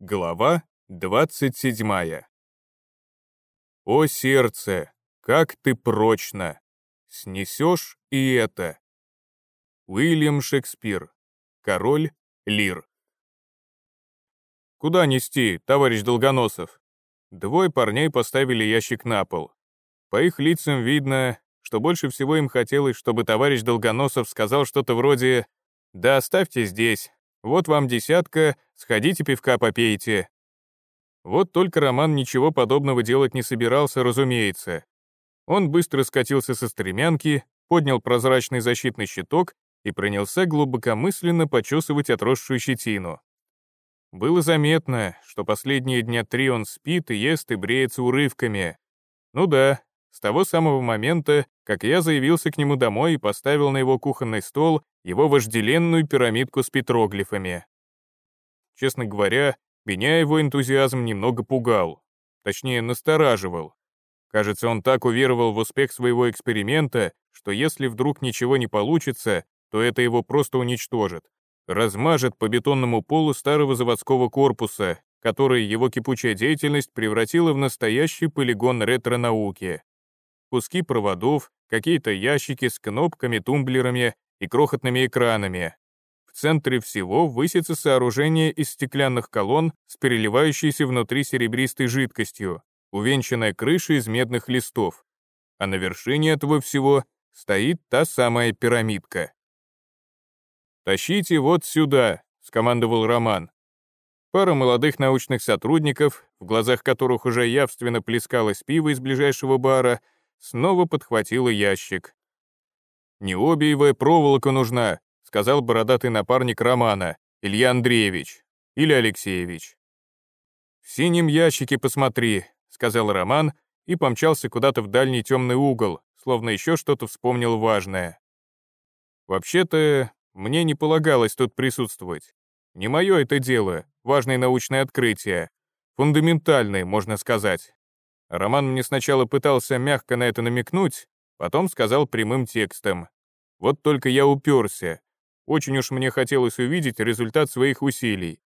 Глава 27. О сердце, как ты прочно! Снесешь и это. Уильям Шекспир. Король Лир. Куда нести, товарищ Долгоносов? Двое парней поставили ящик на пол. По их лицам видно, что больше всего им хотелось, чтобы товарищ Долгоносов сказал что-то вроде «Да оставьте здесь, вот вам десятка, сходите пивка попейте». Вот только Роман ничего подобного делать не собирался, разумеется. Он быстро скатился со стремянки, поднял прозрачный защитный щиток и принялся глубокомысленно почесывать отросшую щетину. Было заметно, что последние дня три он спит и ест и бреется урывками. Ну да, с того самого момента, как я заявился к нему домой и поставил на его кухонный стол его вожделенную пирамидку с петроглифами. Честно говоря, меня его энтузиазм немного пугал, точнее, настораживал. Кажется, он так уверовал в успех своего эксперимента, что если вдруг ничего не получится, то это его просто уничтожит, размажет по бетонному полу старого заводского корпуса, который его кипучая деятельность превратила в настоящий полигон ретро-науки куски проводов, какие-то ящики с кнопками, тумблерами и крохотными экранами. Центре всего высится сооружение из стеклянных колонн с переливающейся внутри серебристой жидкостью, увенчанная крышей из медных листов. А на вершине этого всего стоит та самая пирамидка. «Тащите вот сюда», — скомандовал Роман. Пара молодых научных сотрудников, в глазах которых уже явственно плескалось пиво из ближайшего бара, снова подхватила ящик. «Необиевая проволока нужна», — сказал бородатый напарник Романа, Илья Андреевич или Алексеевич. «В синем ящике посмотри», — сказал Роман и помчался куда-то в дальний темный угол, словно еще что-то вспомнил важное. «Вообще-то, мне не полагалось тут присутствовать. Не мое это дело, важное научное открытие. Фундаментальное, можно сказать. Роман мне сначала пытался мягко на это намекнуть, потом сказал прямым текстом. Вот только я уперся. Очень уж мне хотелось увидеть результат своих усилий.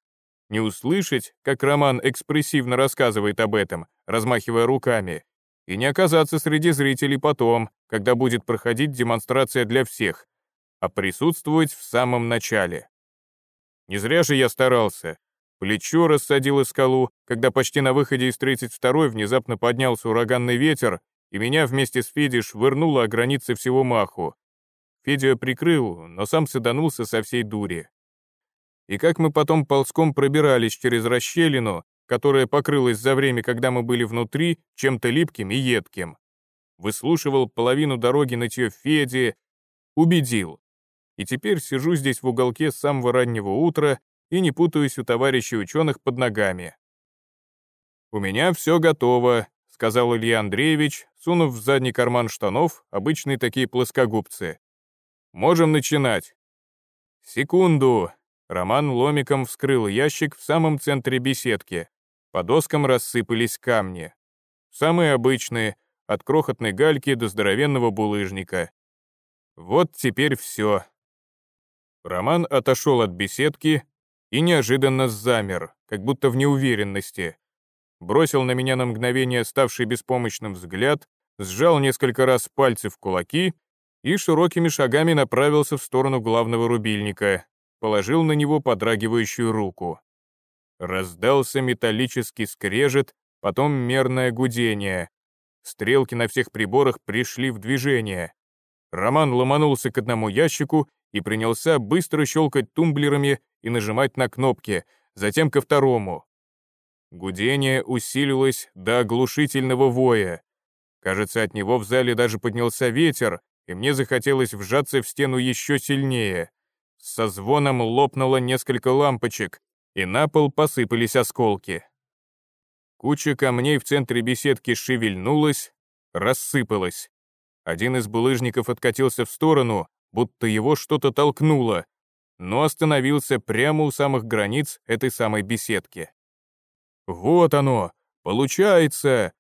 Не услышать, как Роман экспрессивно рассказывает об этом, размахивая руками, и не оказаться среди зрителей потом, когда будет проходить демонстрация для всех, а присутствовать в самом начале. Не зря же я старался. Плечо рассадило скалу, когда почти на выходе из 32-й внезапно поднялся ураганный ветер, и меня вместе с Федей швырнуло о границе всего маху. Федя прикрыл, но сам саданулся со всей дури. И как мы потом ползком пробирались через расщелину, которая покрылась за время, когда мы были внутри, чем-то липким и едким. Выслушивал половину дороги нытье Феди, убедил. И теперь сижу здесь в уголке с самого раннего утра и не путаюсь у товарищей ученых под ногами. «У меня все готово», — сказал Илья Андреевич, сунув в задний карман штанов обычные такие плоскогубцы. «Можем начинать». «Секунду!» Роман ломиком вскрыл ящик в самом центре беседки. По доскам рассыпались камни. Самые обычные, от крохотной гальки до здоровенного булыжника. Вот теперь все. Роман отошел от беседки, и неожиданно замер, как будто в неуверенности. Бросил на меня на мгновение ставший беспомощным взгляд, сжал несколько раз пальцы в кулаки и широкими шагами направился в сторону главного рубильника, положил на него подрагивающую руку. Раздался металлический скрежет, потом мерное гудение. Стрелки на всех приборах пришли в движение. Роман ломанулся к одному ящику и принялся быстро щелкать тумблерами и нажимать на кнопки, затем ко второму. Гудение усилилось до оглушительного воя. Кажется, от него в зале даже поднялся ветер, и мне захотелось вжаться в стену еще сильнее. Со звоном лопнуло несколько лампочек, и на пол посыпались осколки. Куча камней в центре беседки шевельнулась, рассыпалась. Один из булыжников откатился в сторону, будто его что-то толкнуло, но остановился прямо у самых границ этой самой беседки. «Вот оно! Получается!»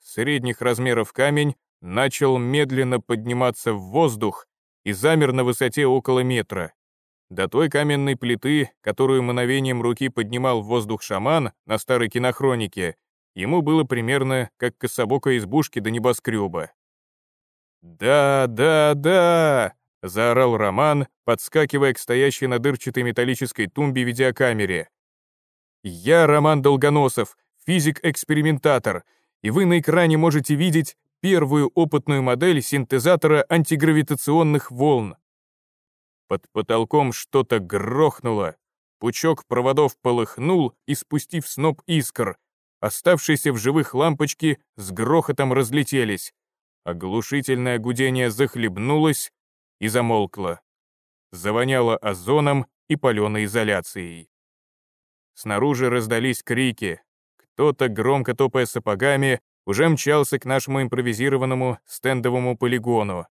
Средних размеров камень начал медленно подниматься в воздух и замер на высоте около метра. До той каменной плиты, которую мановением руки поднимал в воздух шаман на старой кинохронике, ему было примерно как кособокой избушки до небоскреба. «Да, да, да!» — заорал Роман, подскакивая к стоящей на дырчатой металлической тумбе видеокамере. «Я Роман Долгоносов, физик-экспериментатор, и вы на экране можете видеть первую опытную модель синтезатора антигравитационных волн. Под потолком что-то грохнуло, пучок проводов полыхнул, испустив сноп искр. Оставшиеся в живых лампочки с грохотом разлетелись. Оглушительное гудение захлебнулось и замолкло. Завоняло озоном и паленой изоляцией. Снаружи раздались крики. Кто-то, громко топая сапогами, уже мчался к нашему импровизированному стендовому полигону.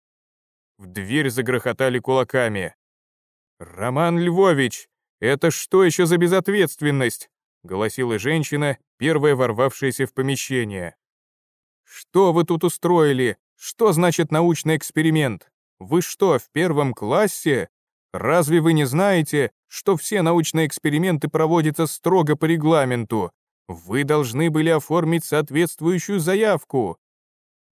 В дверь загрохотали кулаками. «Роман Львович, это что еще за безответственность?» — голосила женщина, первая ворвавшаяся в помещение. «Что вы тут устроили? Что значит научный эксперимент? Вы что, в первом классе? Разве вы не знаете, что все научные эксперименты проводятся строго по регламенту? Вы должны были оформить соответствующую заявку».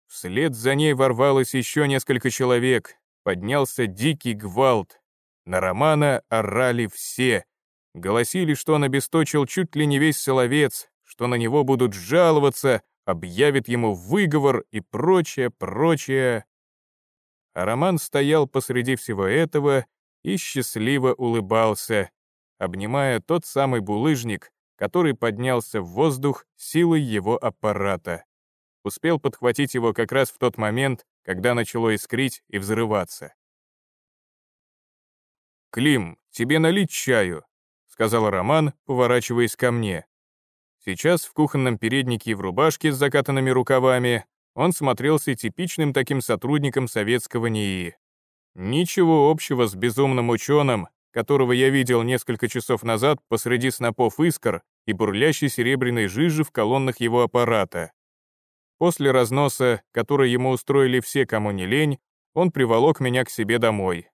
Вслед за ней ворвалось еще несколько человек. Поднялся дикий гвалт. На Романа орали все. Голосили, что он обесточил чуть ли не весь Соловец, что на него будут жаловаться, объявит ему выговор и прочее, прочее. А Роман стоял посреди всего этого и счастливо улыбался, обнимая тот самый булыжник, который поднялся в воздух силой его аппарата. Успел подхватить его как раз в тот момент, когда начало искрить и взрываться. «Клим, тебе налить чаю», — сказал Роман, поворачиваясь ко мне. Сейчас в кухонном переднике и в рубашке с закатанными рукавами он смотрелся типичным таким сотрудником советского НИИ. Ничего общего с безумным ученым, которого я видел несколько часов назад посреди снопов искр и бурлящей серебряной жижи в колоннах его аппарата. После разноса, который ему устроили все, кому не лень, он приволок меня к себе домой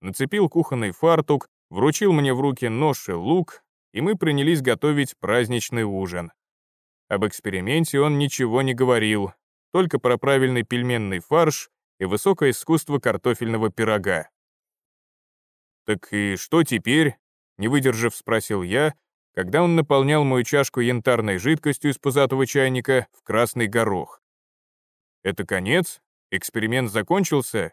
нацепил кухонный фартук, вручил мне в руки нож и лук, и мы принялись готовить праздничный ужин. Об эксперименте он ничего не говорил, только про правильный пельменный фарш и высокое искусство картофельного пирога. «Так и что теперь?» — не выдержав, спросил я, когда он наполнял мою чашку янтарной жидкостью из пузатого чайника в красный горох. «Это конец? Эксперимент закончился?»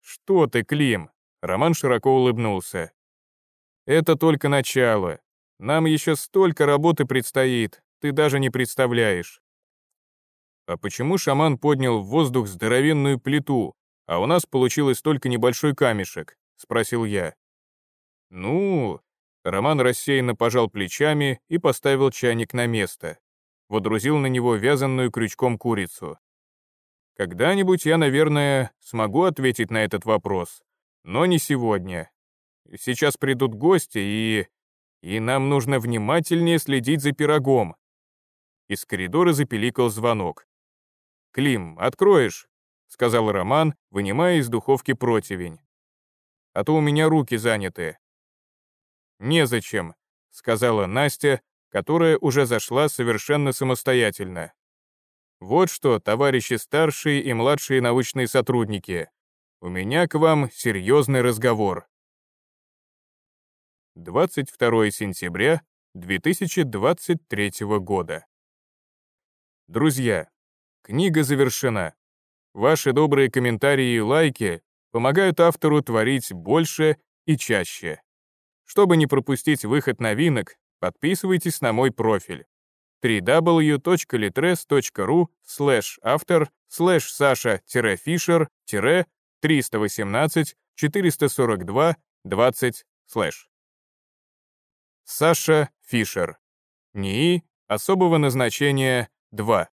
«Что ты, Клим?» Роман широко улыбнулся. «Это только начало. Нам еще столько работы предстоит, ты даже не представляешь». «А почему шаман поднял в воздух здоровенную плиту, а у нас получилось только небольшой камешек?» — спросил я. «Ну...» Роман рассеянно пожал плечами и поставил чайник на место. Водрузил на него вязанную крючком курицу. Когда-нибудь я, наверное, смогу ответить на этот вопрос, но не сегодня. Сейчас придут гости, и... и нам нужно внимательнее следить за пирогом. Из коридора запеликал звонок. «Клим, откроешь?» — сказал Роман, вынимая из духовки противень. «А то у меня руки заняты». «Незачем», — сказала Настя, которая уже зашла совершенно самостоятельно. Вот что, товарищи старшие и младшие научные сотрудники, у меня к вам серьезный разговор. 22 сентября 2023 года. Друзья, книга завершена. Ваши добрые комментарии и лайки помогают автору творить больше и чаще. Чтобы не пропустить выход новинок, подписывайтесь на мой профиль www.litres.ru слэш автор слэш саша-фишер 318 442 20 слэш. Саша Фишер. НИИ особого назначения 2.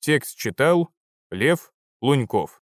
Текст читал Лев Луньков.